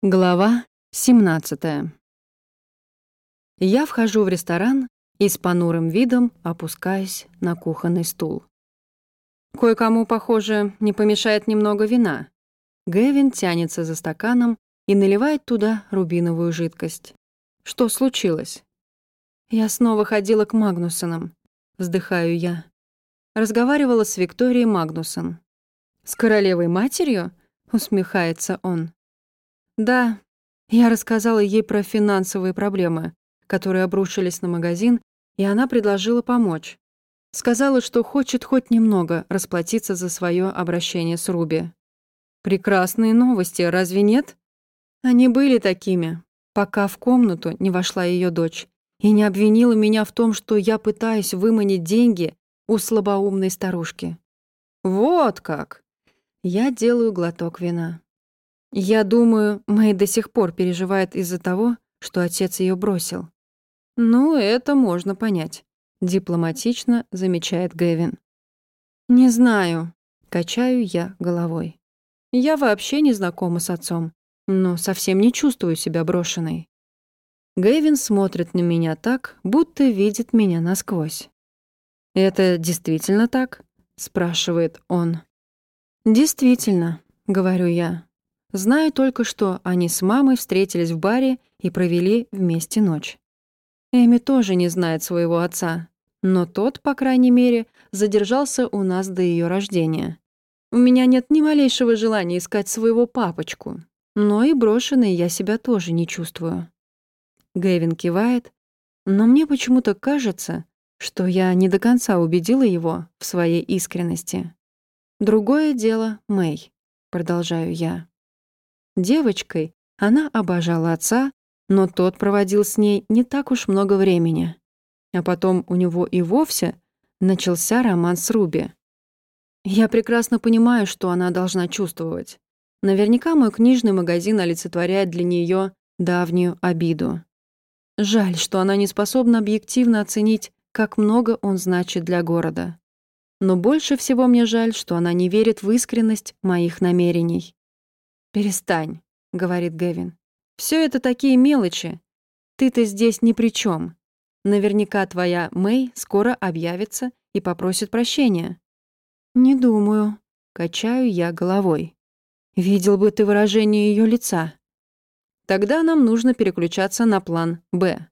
Глава 17 Я вхожу в ресторан и с понурым видом опускаюсь на кухонный стул. Кое-кому, похоже, не помешает немного вина. Гэвин тянется за стаканом и наливает туда рубиновую жидкость. Что случилось? Я снова ходила к Магнусонам. Вздыхаю я. Разговаривала с Викторией Магнусон. «С королевой матерью?» — усмехается он. Да, я рассказала ей про финансовые проблемы, которые обрушились на магазин, и она предложила помочь. Сказала, что хочет хоть немного расплатиться за свое обращение с Руби. Прекрасные новости, разве нет? Они были такими, пока в комнату не вошла ее дочь и не обвинила меня в том, что я пытаюсь выманить деньги у слабоумной старушки. Вот как! Я делаю глоток вина. Я думаю, Мэй до сих пор переживает из-за того, что отец ее бросил. Ну, это можно понять, дипломатично замечает Гэвин. Не знаю, качаю я головой. Я вообще не знакома с отцом, но совсем не чувствую себя брошенной. Гэвин смотрит на меня так, будто видит меня насквозь. «Это действительно так?» — спрашивает он. «Действительно», — говорю я. Знаю только, что они с мамой встретились в баре и провели вместе ночь. Эми тоже не знает своего отца, но тот, по крайней мере, задержался у нас до ее рождения. У меня нет ни малейшего желания искать своего папочку, но и брошенной я себя тоже не чувствую. Гэвин кивает, но мне почему-то кажется, что я не до конца убедила его в своей искренности. Другое дело Мэй, продолжаю я. Девочкой она обожала отца, но тот проводил с ней не так уж много времени. А потом у него и вовсе начался роман с Руби. Я прекрасно понимаю, что она должна чувствовать. Наверняка мой книжный магазин олицетворяет для нее давнюю обиду. Жаль, что она не способна объективно оценить, как много он значит для города. Но больше всего мне жаль, что она не верит в искренность моих намерений. «Перестань», — говорит Гэвин. Все это такие мелочи. Ты-то здесь ни при чем. Наверняка твоя Мэй скоро объявится и попросит прощения». «Не думаю», — качаю я головой. «Видел бы ты выражение ее лица». «Тогда нам нужно переключаться на план «Б».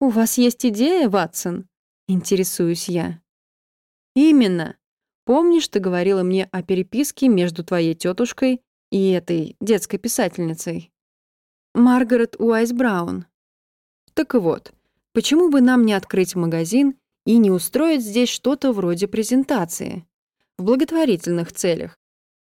«У вас есть идея, Ватсон?» — интересуюсь я. «Именно. Помнишь, ты говорила мне о переписке между твоей тетушкой и этой детской писательницей. Маргарет Уайс Браун. Так вот, почему бы нам не открыть магазин и не устроить здесь что-то вроде презентации? В благотворительных целях.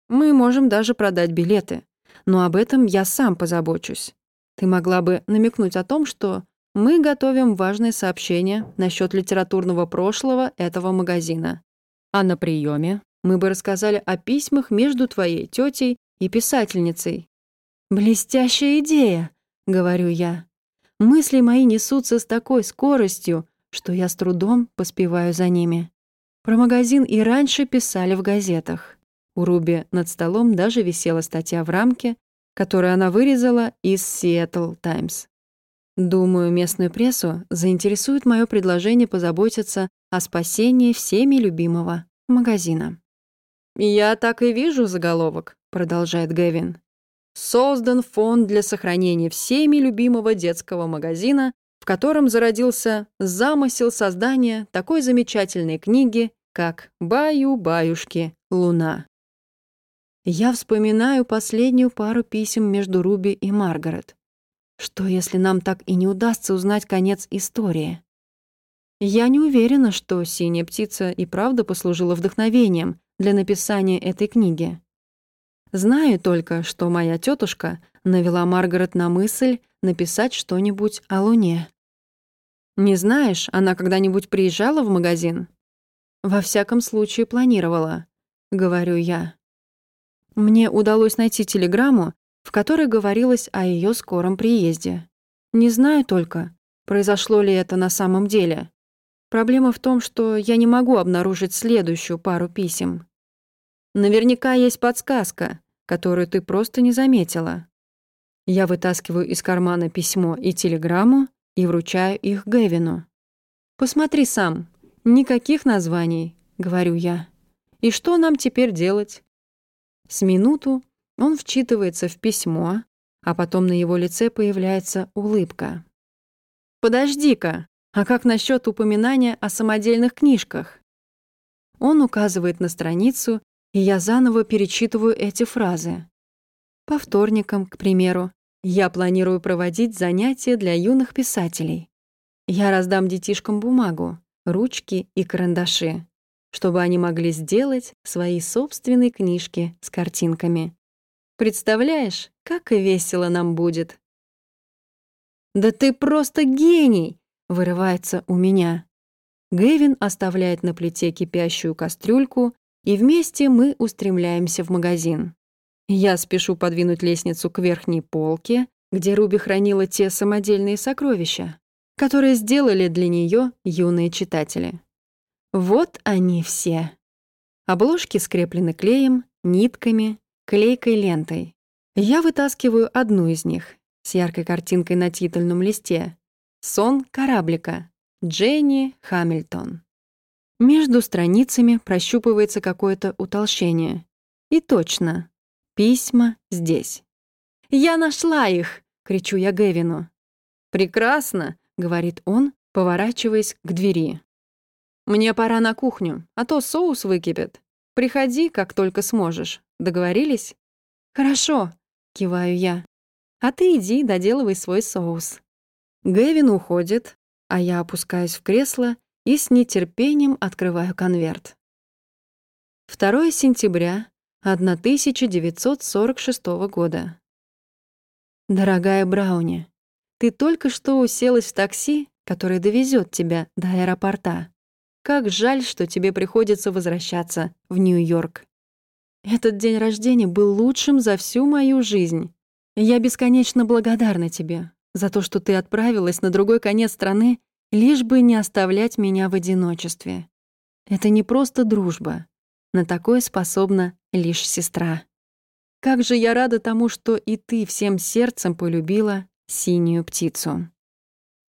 Мы можем даже продать билеты. Но об этом я сам позабочусь. Ты могла бы намекнуть о том, что мы готовим важное сообщение насчет литературного прошлого этого магазина. А на приеме мы бы рассказали о письмах между твоей тетей и писательницей. «Блестящая идея», — говорю я. Мысли мои несутся с такой скоростью, что я с трудом поспеваю за ними. Про магазин и раньше писали в газетах. У Руби над столом даже висела статья в рамке, которую она вырезала из Seattle Times. Думаю, местную прессу заинтересует мое предложение позаботиться о спасении всеми любимого магазина. «Я так и вижу заголовок», продолжает Гэвин. Создан фонд для сохранения всеми любимого детского магазина, в котором зародился замысел создания такой замечательной книги, как «Баю-баюшки. Луна». Я вспоминаю последнюю пару писем между Руби и Маргарет. Что, если нам так и не удастся узнать конец истории? Я не уверена, что «Синяя птица» и правда послужила вдохновением для написания этой книги. Знаю только, что моя тетушка навела Маргарет на мысль написать что-нибудь о Луне. Не знаешь, она когда-нибудь приезжала в магазин? Во всяком случае, планировала, говорю я. Мне удалось найти телеграмму, в которой говорилось о ее скором приезде. Не знаю только, произошло ли это на самом деле. Проблема в том, что я не могу обнаружить следующую пару писем. Наверняка есть подсказка, которую ты просто не заметила. Я вытаскиваю из кармана письмо и телеграмму и вручаю их Гэвину. «Посмотри сам. Никаких названий», — говорю я. «И что нам теперь делать?» С минуту он вчитывается в письмо, а потом на его лице появляется улыбка. «Подожди-ка, а как насчет упоминания о самодельных книжках?» Он указывает на страницу, и я заново перечитываю эти фразы. По вторникам, к примеру, я планирую проводить занятия для юных писателей. Я раздам детишкам бумагу, ручки и карандаши, чтобы они могли сделать свои собственные книжки с картинками. Представляешь, как весело нам будет? «Да ты просто гений!» — вырывается у меня. Гэвин оставляет на плите кипящую кастрюльку, и вместе мы устремляемся в магазин. Я спешу подвинуть лестницу к верхней полке, где Руби хранила те самодельные сокровища, которые сделали для нее юные читатели. Вот они все. Обложки скреплены клеем, нитками, клейкой лентой. Я вытаскиваю одну из них с яркой картинкой на титульном листе. «Сон кораблика». Дженни Хамильтон. Между страницами прощупывается какое-то утолщение. И точно, Письма здесь. «Я нашла их!» — кричу я Гевину. «Прекрасно!» — говорит он, поворачиваясь к двери. «Мне пора на кухню, а то соус выкипит. Приходи, как только сможешь. Договорились?» «Хорошо», — киваю я. «А ты иди, доделывай свой соус». Гэвин уходит, а я опускаюсь в кресло и с нетерпением открываю конверт. 2 сентября 1946 года. Дорогая Брауни, ты только что уселась в такси, которое довезет тебя до аэропорта. Как жаль, что тебе приходится возвращаться в Нью-Йорк. Этот день рождения был лучшим за всю мою жизнь. Я бесконечно благодарна тебе за то, что ты отправилась на другой конец страны, лишь бы не оставлять меня в одиночестве. Это не просто дружба. На такое способна лишь сестра. Как же я рада тому, что и ты всем сердцем полюбила синюю птицу.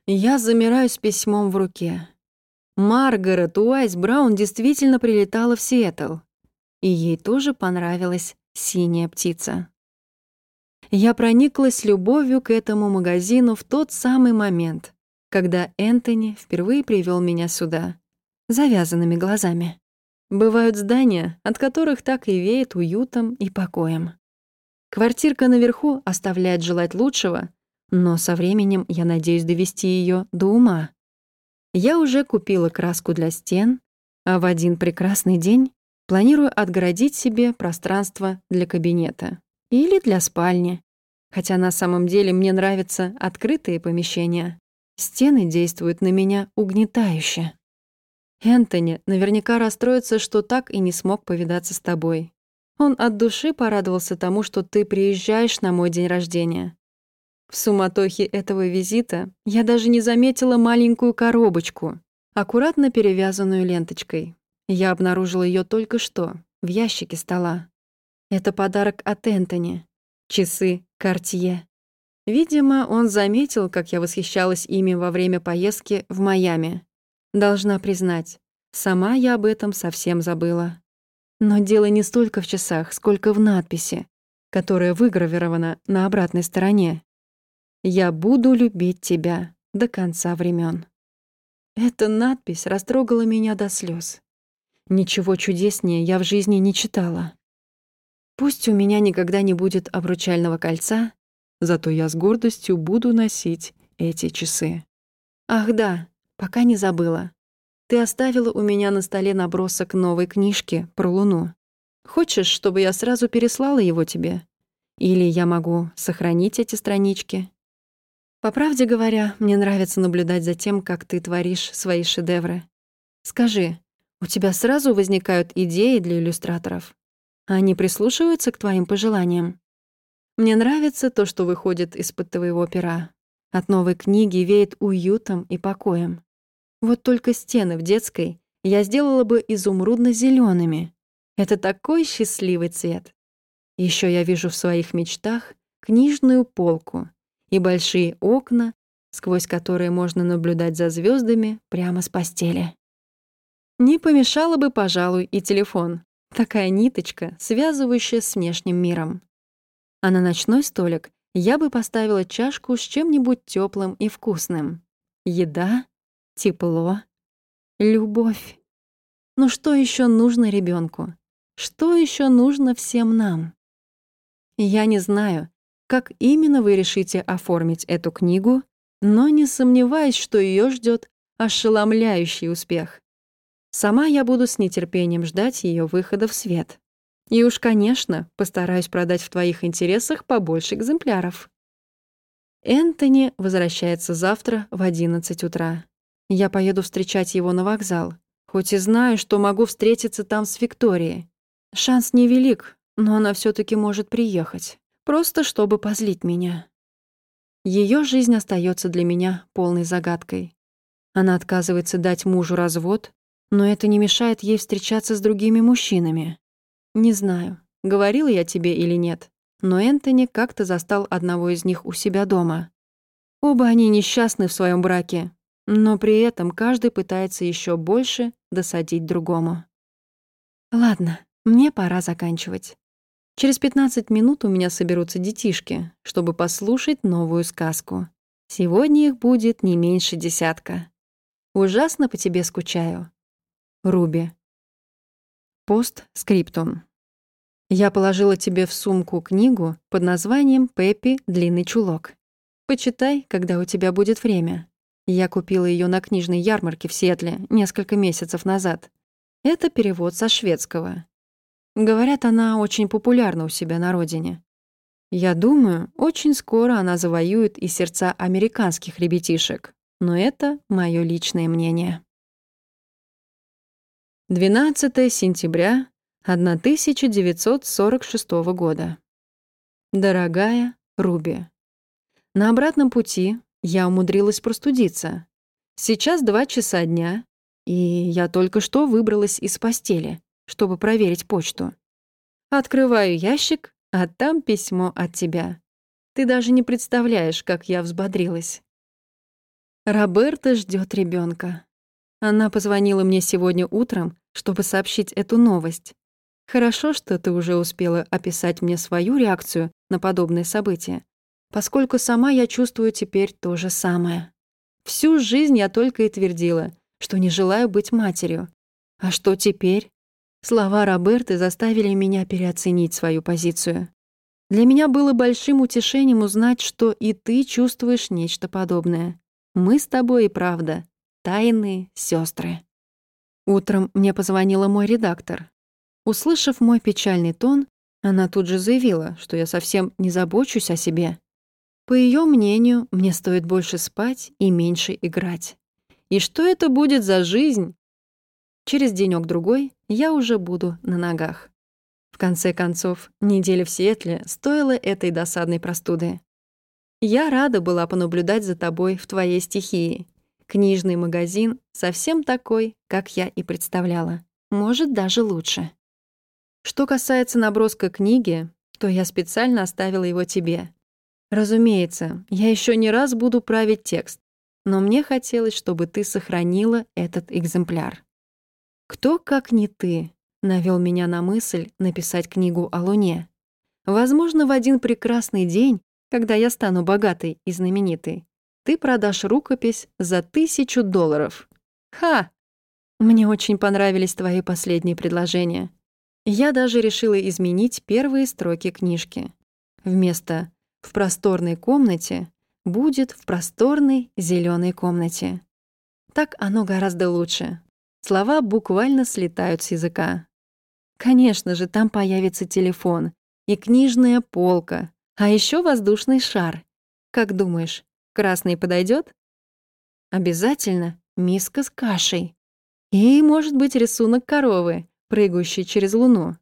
Я замираю с письмом в руке. Маргарет Уайс Браун действительно прилетала в Сиэтл. И ей тоже понравилась синяя птица. Я прониклась любовью к этому магазину в тот самый момент, когда Энтони впервые привел меня сюда, завязанными глазами. Бывают здания, от которых так и веет уютом и покоем. Квартирка наверху оставляет желать лучшего, но со временем я надеюсь довести ее до ума. Я уже купила краску для стен, а в один прекрасный день планирую отгородить себе пространство для кабинета или для спальни, хотя на самом деле мне нравятся открытые помещения. Стены действуют на меня угнетающе. Энтони наверняка расстроится, что так и не смог повидаться с тобой. Он от души порадовался тому, что ты приезжаешь на мой день рождения. В суматохе этого визита я даже не заметила маленькую коробочку, аккуратно перевязанную ленточкой. Я обнаружила ее только что, в ящике стола. Это подарок от Энтони. Часы Cartier. Видимо, он заметил, как я восхищалась ими во время поездки в Майами. Должна признать, сама я об этом совсем забыла. Но дело не столько в часах, сколько в надписи, которая выгравирована на обратной стороне. «Я буду любить тебя до конца времен. Эта надпись растрогала меня до слез. Ничего чудеснее я в жизни не читала. Пусть у меня никогда не будет обручального кольца, зато я с гордостью буду носить эти часы. Ах да, Пока не забыла. Ты оставила у меня на столе набросок новой книжки про Луну. Хочешь, чтобы я сразу переслала его тебе? Или я могу сохранить эти странички? По правде говоря, мне нравится наблюдать за тем, как ты творишь свои шедевры. Скажи, у тебя сразу возникают идеи для иллюстраторов? Они прислушиваются к твоим пожеланиям? Мне нравится то, что выходит из-под твоего пера. От новой книги веет уютом и покоем. Вот только стены в детской я сделала бы изумрудно зелеными Это такой счастливый цвет. Еще я вижу в своих мечтах, книжную полку и большие окна, сквозь которые можно наблюдать за звездами прямо с постели. Не помешало бы, пожалуй, и телефон. Такая ниточка, связывающая с внешним миром. А на ночной столик я бы поставила чашку с чем-нибудь теплым и вкусным. Еда, тепло, любовь. Ну что еще нужно ребенку? Что еще нужно всем нам? Я не знаю, как именно вы решите оформить эту книгу, но не сомневаюсь, что ее ждет ошеломляющий успех. Сама я буду с нетерпением ждать ее выхода в свет. И уж, конечно, постараюсь продать в твоих интересах побольше экземпляров. Энтони возвращается завтра в 11 утра. Я поеду встречать его на вокзал, хоть и знаю, что могу встретиться там с Викторией. Шанс невелик, но она все таки может приехать, просто чтобы позлить меня. Ее жизнь остается для меня полной загадкой. Она отказывается дать мужу развод, но это не мешает ей встречаться с другими мужчинами. Не знаю, говорила я тебе или нет, но Энтони как-то застал одного из них у себя дома. Оба они несчастны в своем браке, но при этом каждый пытается еще больше досадить другому. Ладно, мне пора заканчивать. Через 15 минут у меня соберутся детишки, чтобы послушать новую сказку. Сегодня их будет не меньше десятка. Ужасно по тебе скучаю. Руби. Пост-скриптум. Я положила тебе в сумку книгу под названием «Пеппи. Длинный чулок». Почитай, когда у тебя будет время. Я купила ее на книжной ярмарке в Сиэтле несколько месяцев назад. Это перевод со шведского. Говорят, она очень популярна у себя на родине. Я думаю, очень скоро она завоюет и сердца американских ребятишек. Но это мое личное мнение. 12 сентября 1946 года. Дорогая Руби, на обратном пути я умудрилась простудиться. Сейчас два часа дня, и я только что выбралась из постели, чтобы проверить почту. Открываю ящик, а там письмо от тебя. Ты даже не представляешь, как я взбодрилась. Роберта ждет ребенка. Она позвонила мне сегодня утром, чтобы сообщить эту новость. Хорошо, что ты уже успела описать мне свою реакцию на подобные события, поскольку сама я чувствую теперь то же самое. Всю жизнь я только и твердила, что не желаю быть матерью. А что теперь? Слова Роберты заставили меня переоценить свою позицию. Для меня было большим утешением узнать, что и ты чувствуешь нечто подобное. Мы с тобой и правда тайные сестры. Утром мне позвонила мой редактор. Услышав мой печальный тон, она тут же заявила, что я совсем не забочусь о себе. По ее мнению, мне стоит больше спать и меньше играть. И что это будет за жизнь? Через денёк-другой я уже буду на ногах. В конце концов, неделя в Сиэтле стоила этой досадной простуды. Я рада была понаблюдать за тобой в твоей стихии Книжный магазин совсем такой, как я и представляла. Может, даже лучше. Что касается наброска книги, то я специально оставила его тебе. Разумеется, я еще не раз буду править текст, но мне хотелось, чтобы ты сохранила этот экземпляр. Кто, как не ты, навел меня на мысль написать книгу о Луне. Возможно, в один прекрасный день, когда я стану богатой и знаменитой, ты продашь рукопись за тысячу долларов. Ха! Мне очень понравились твои последние предложения. Я даже решила изменить первые строки книжки. Вместо «в просторной комнате» будет «в просторной зеленой комнате». Так оно гораздо лучше. Слова буквально слетают с языка. Конечно же, там появится телефон и книжная полка, а еще воздушный шар. Как думаешь, Красный подойдет? Обязательно миска с кашей. И, может быть, рисунок коровы, прыгающей через луну.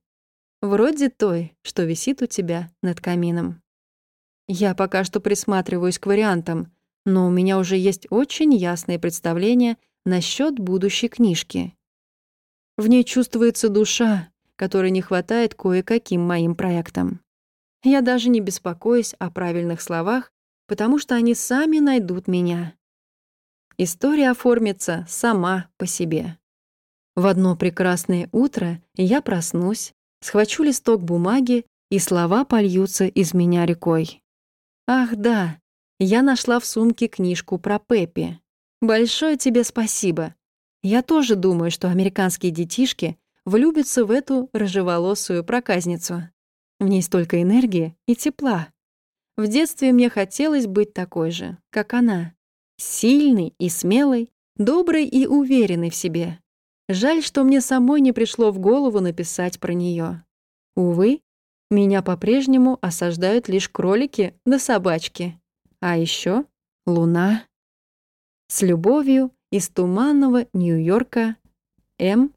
Вроде той, что висит у тебя над камином. Я пока что присматриваюсь к вариантам, но у меня уже есть очень ясное представление насчет будущей книжки. В ней чувствуется душа, которой не хватает кое-каким моим проектам. Я даже не беспокоюсь о правильных словах, потому что они сами найдут меня. История оформится сама по себе. В одно прекрасное утро я проснусь, схвачу листок бумаги, и слова польются из меня рекой. Ах да, я нашла в сумке книжку про Пеппи. Большое тебе спасибо. Я тоже думаю, что американские детишки влюбятся в эту рыжеволосую проказницу. В ней столько энергии и тепла. В детстве мне хотелось быть такой же, как она. Сильной и смелой, доброй и уверенной в себе. Жаль, что мне самой не пришло в голову написать про нее. Увы, меня по-прежнему осаждают лишь кролики да собачки. А еще луна. С любовью из туманного Нью-Йорка М.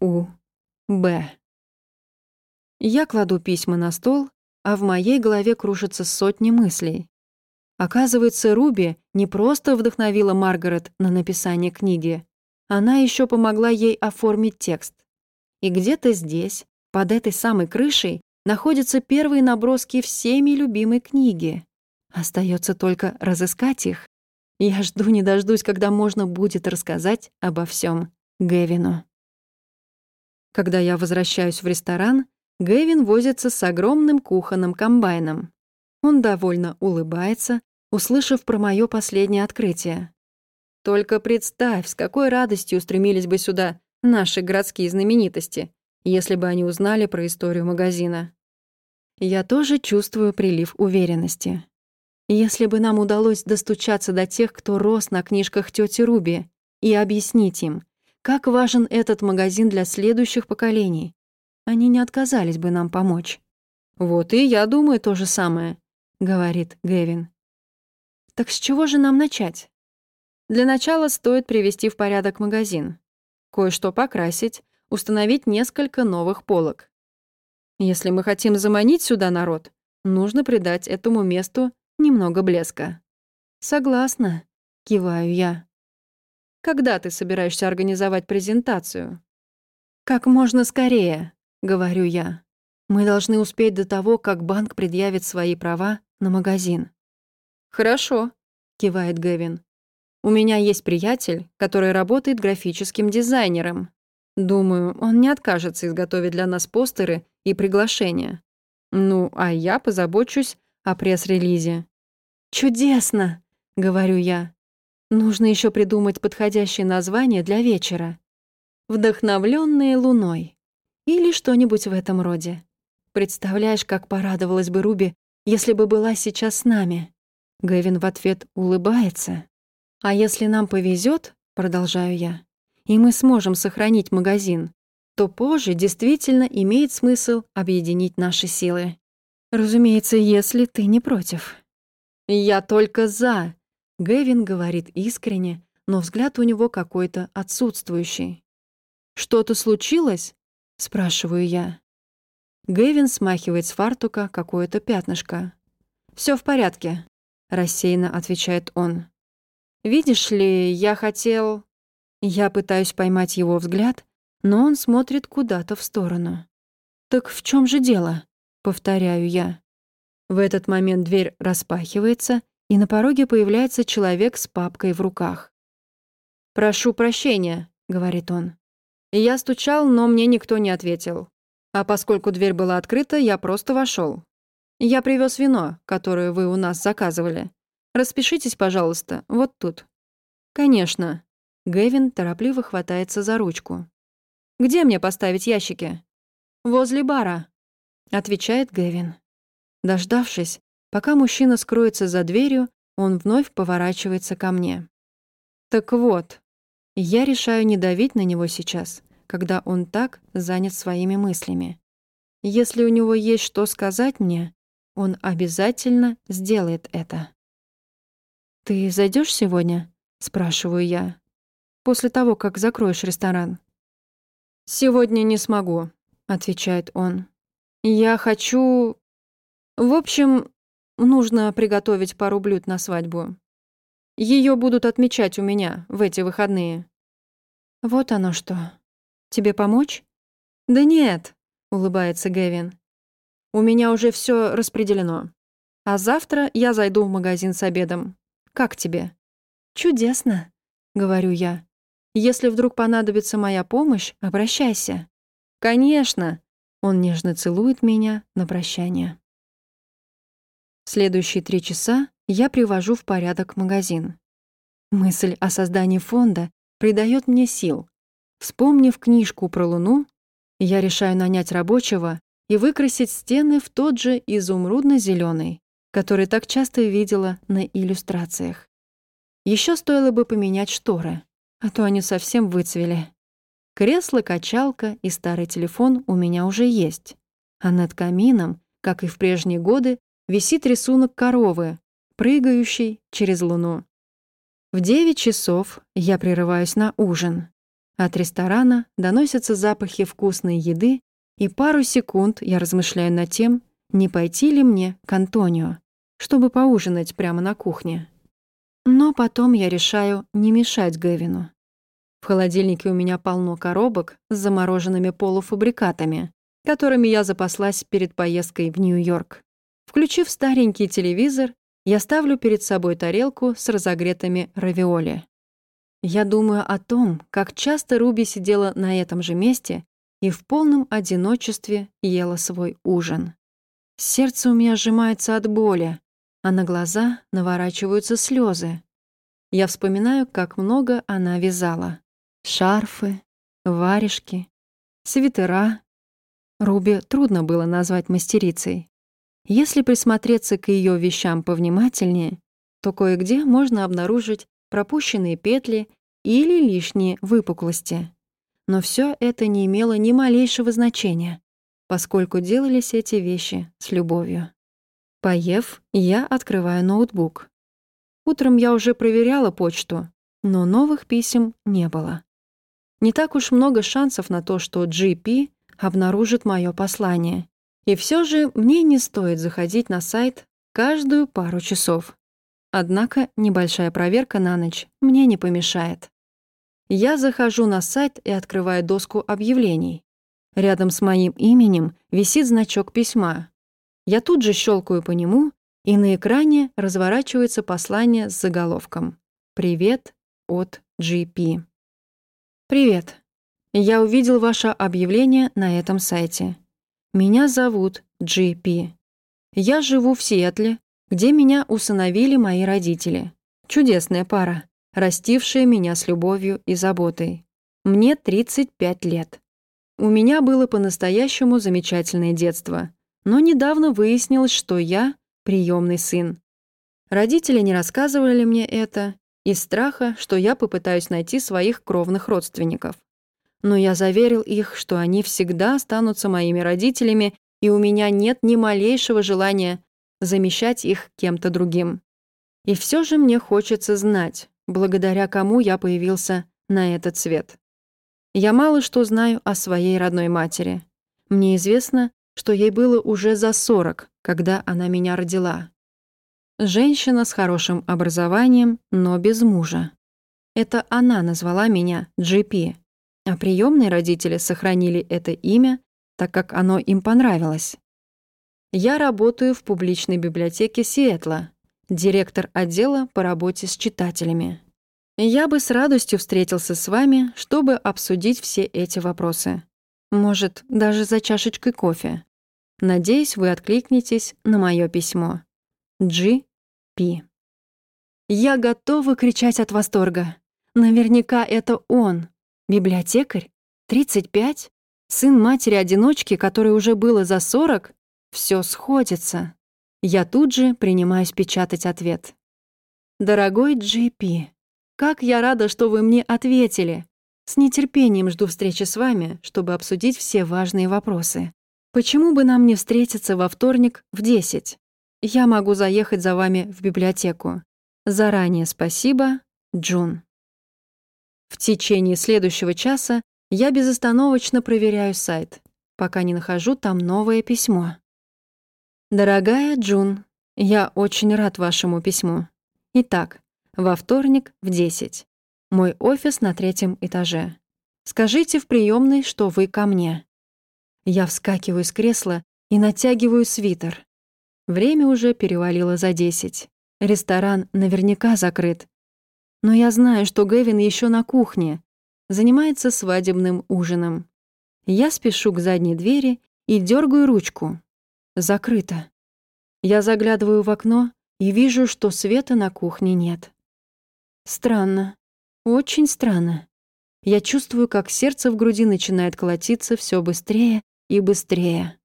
У. Б. Я кладу письма на стол, а в моей голове кружатся сотни мыслей. Оказывается, Руби не просто вдохновила Маргарет на написание книги, она еще помогла ей оформить текст. И где-то здесь, под этой самой крышей, находятся первые наброски всеми любимой книги. Остается только разыскать их. Я жду не дождусь, когда можно будет рассказать обо всем Гэвину. Когда я возвращаюсь в ресторан, Гэвин возится с огромным кухонным комбайном. Он довольно улыбается, услышав про мое последнее открытие. Только представь, с какой радостью устремились бы сюда наши городские знаменитости, если бы они узнали про историю магазина. Я тоже чувствую прилив уверенности. Если бы нам удалось достучаться до тех, кто рос на книжках тети Руби, и объяснить им, как важен этот магазин для следующих поколений, они не отказались бы нам помочь. «Вот и я думаю то же самое», — говорит Гэвин. «Так с чего же нам начать?» «Для начала стоит привести в порядок магазин, кое-что покрасить, установить несколько новых полок. Если мы хотим заманить сюда народ, нужно придать этому месту немного блеска. Согласна, киваю я. Когда ты собираешься организовать презентацию? Как можно скорее, говорю я. Мы должны успеть до того, как банк предъявит свои права на магазин. Хорошо, кивает Гэвин. У меня есть приятель, который работает графическим дизайнером. Думаю, он не откажется изготовить для нас постеры и приглашения. Ну, а я позабочусь о пресс-релизе. «Чудесно!» — говорю я. Нужно еще придумать подходящее название для вечера. «Вдохновленные луной» или что-нибудь в этом роде. Представляешь, как порадовалась бы Руби, если бы была сейчас с нами. Гэвин в ответ улыбается. А если нам повезет, продолжаю я, и мы сможем сохранить магазин, то позже действительно имеет смысл объединить наши силы. Разумеется, если ты не против. «Я только за», — Гэвин говорит искренне, но взгляд у него какой-то отсутствующий. «Что-то случилось?» — спрашиваю я. Гэвин смахивает с фартука какое-то пятнышко. Все в порядке», — рассеянно отвечает он. «Видишь ли, я хотел...» Я пытаюсь поймать его взгляд, но он смотрит куда-то в сторону. «Так в чем же дело?» — повторяю я. В этот момент дверь распахивается, и на пороге появляется человек с папкой в руках. «Прошу прощения», — говорит он. Я стучал, но мне никто не ответил. А поскольку дверь была открыта, я просто вошел. Я привез вино, которое вы у нас заказывали. Распишитесь, пожалуйста, вот тут. Конечно. Гэвин торопливо хватается за ручку. Где мне поставить ящики? Возле бара, отвечает Гэвин. Дождавшись, пока мужчина скроется за дверью, он вновь поворачивается ко мне. Так вот, я решаю не давить на него сейчас, когда он так занят своими мыслями. Если у него есть что сказать мне, он обязательно сделает это. «Ты зайдешь сегодня?» — спрашиваю я. «После того, как закроешь ресторан». «Сегодня не смогу», — отвечает он. «Я хочу в общем, нужно приготовить пару блюд на свадьбу. Ее будут отмечать у меня в эти выходные. Вот оно что. Тебе помочь? Да нет, улыбается Гэвин. У меня уже все распределено. А завтра я зайду в магазин с обедом. Как тебе?» «Чудесно», — говорю я. «Если вдруг понадобится моя помощь, обращайся». «Конечно!» — он нежно целует меня на прощание. Следующие три часа я привожу в порядок магазин. Мысль о создании фонда придает мне сил. Вспомнив книжку про Луну, я решаю нанять рабочего и выкрасить стены в тот же изумрудно зеленый который так часто видела на иллюстрациях. Еще стоило бы поменять шторы, а то они совсем выцвели. Кресло, качалка и старый телефон у меня уже есть, а над камином, как и в прежние годы, висит рисунок коровы, прыгающей через луну. В 9 часов я прерываюсь на ужин. От ресторана доносятся запахи вкусной еды, и пару секунд я размышляю над тем, не пойти ли мне к Антонио, чтобы поужинать прямо на кухне. Но потом я решаю не мешать Гэвину. В холодильнике у меня полно коробок с замороженными полуфабрикатами, которыми я запаслась перед поездкой в Нью-Йорк. Включив старенький телевизор, я ставлю перед собой тарелку с разогретыми равиоли. Я думаю о том, как часто Руби сидела на этом же месте и в полном одиночестве ела свой ужин. Сердце у меня сжимается от боли, а на глаза наворачиваются слезы. Я вспоминаю, как много она вязала. Шарфы, варежки, свитера. Руби трудно было назвать мастерицей. Если присмотреться к ее вещам повнимательнее, то кое-где можно обнаружить пропущенные петли или лишние выпуклости. Но все это не имело ни малейшего значения поскольку делались эти вещи с любовью. Поев, я открываю ноутбук. Утром я уже проверяла почту, но новых писем не было. Не так уж много шансов на то, что GP обнаружит мое послание. И все же мне не стоит заходить на сайт каждую пару часов. Однако небольшая проверка на ночь мне не помешает. Я захожу на сайт и открываю доску объявлений. Рядом с моим именем висит значок письма. Я тут же щелкаю по нему, и на экране разворачивается послание с заголовком «Привет от GP». «Привет. Я увидел ваше объявление на этом сайте. Меня зовут GP. Я живу в Сиэтле, где меня усыновили мои родители. Чудесная пара, растившая меня с любовью и заботой. Мне 35 лет. У меня было по-настоящему замечательное детство, но недавно выяснилось, что я — приемный сын. Родители не рассказывали мне это из страха, что я попытаюсь найти своих кровных родственников. Но я заверил их, что они всегда останутся моими родителями, и у меня нет ни малейшего желания замещать их кем-то другим. И все же мне хочется знать, благодаря кому я появился на этот свет. Я мало что знаю о своей родной матери. Мне известно, что ей было уже за 40, когда она меня родила. Женщина с хорошим образованием, но без мужа. Это она назвала меня GP, а приемные родители сохранили это имя, так как оно им понравилось. Я работаю в публичной библиотеке Сиэтла, директор отдела по работе с читателями. Я бы с радостью встретился с вами, чтобы обсудить все эти вопросы. Может, даже за чашечкой кофе. Надеюсь, вы откликнетесь на мое письмо. G. P. Я готова кричать от восторга. Наверняка это он. Библиотекарь? 35? Сын матери-одиночки, которой уже было за 40? Все сходится. Я тут же принимаюсь печатать ответ. Дорогой Джи-Пи, как я рада, что вы мне ответили. С нетерпением жду встречи с вами, чтобы обсудить все важные вопросы. Почему бы нам не встретиться во вторник в 10? Я могу заехать за вами в библиотеку. Заранее спасибо, Джун. В течение следующего часа я безостановочно проверяю сайт, пока не нахожу там новое письмо. Дорогая Джун, я очень рад вашему письму. Итак, во вторник в 10. Мой офис на третьем этаже. Скажите в приемной, что вы ко мне. Я вскакиваю с кресла и натягиваю свитер. Время уже перевалило за десять. Ресторан наверняка закрыт. Но я знаю, что Гэвин еще на кухне, занимается свадебным ужином. Я спешу к задней двери и дергаю ручку. Закрыто. Я заглядываю в окно и вижу, что света на кухне нет. Странно. Очень странно. Я чувствую, как сердце в груди начинает колотиться все быстрее и быстрее.